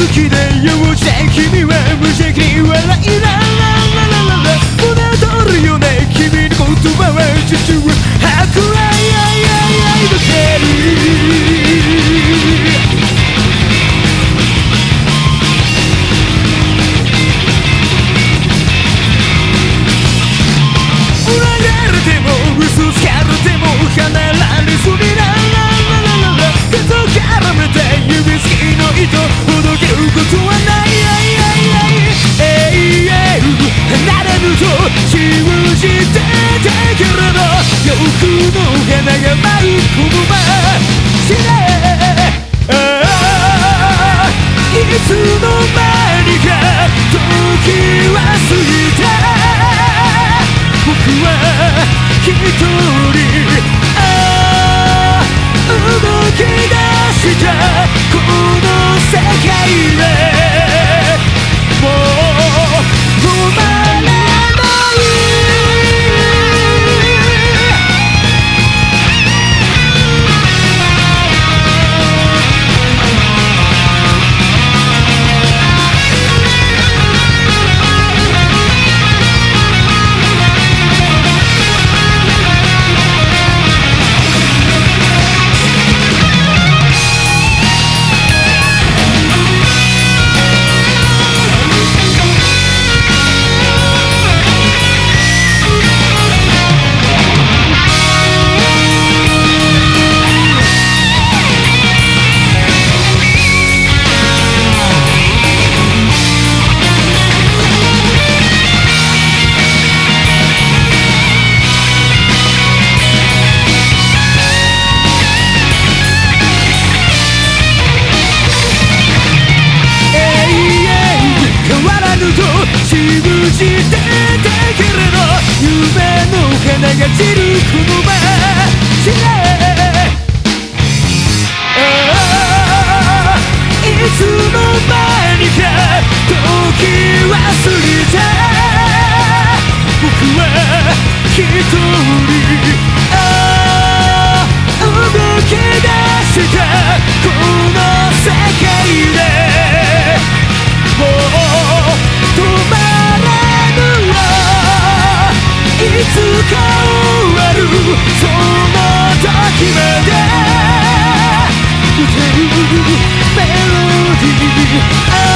好きで幼稚で君は無邪気に笑いながらてたけれど欲の花が舞うこの街でああいつの間にか時は過ぎた僕は一人ああ動き出したこのが散るこの街でああいつの間にか時は過ぎた。僕は一人ああ動き出した。決めて歌うメロディー。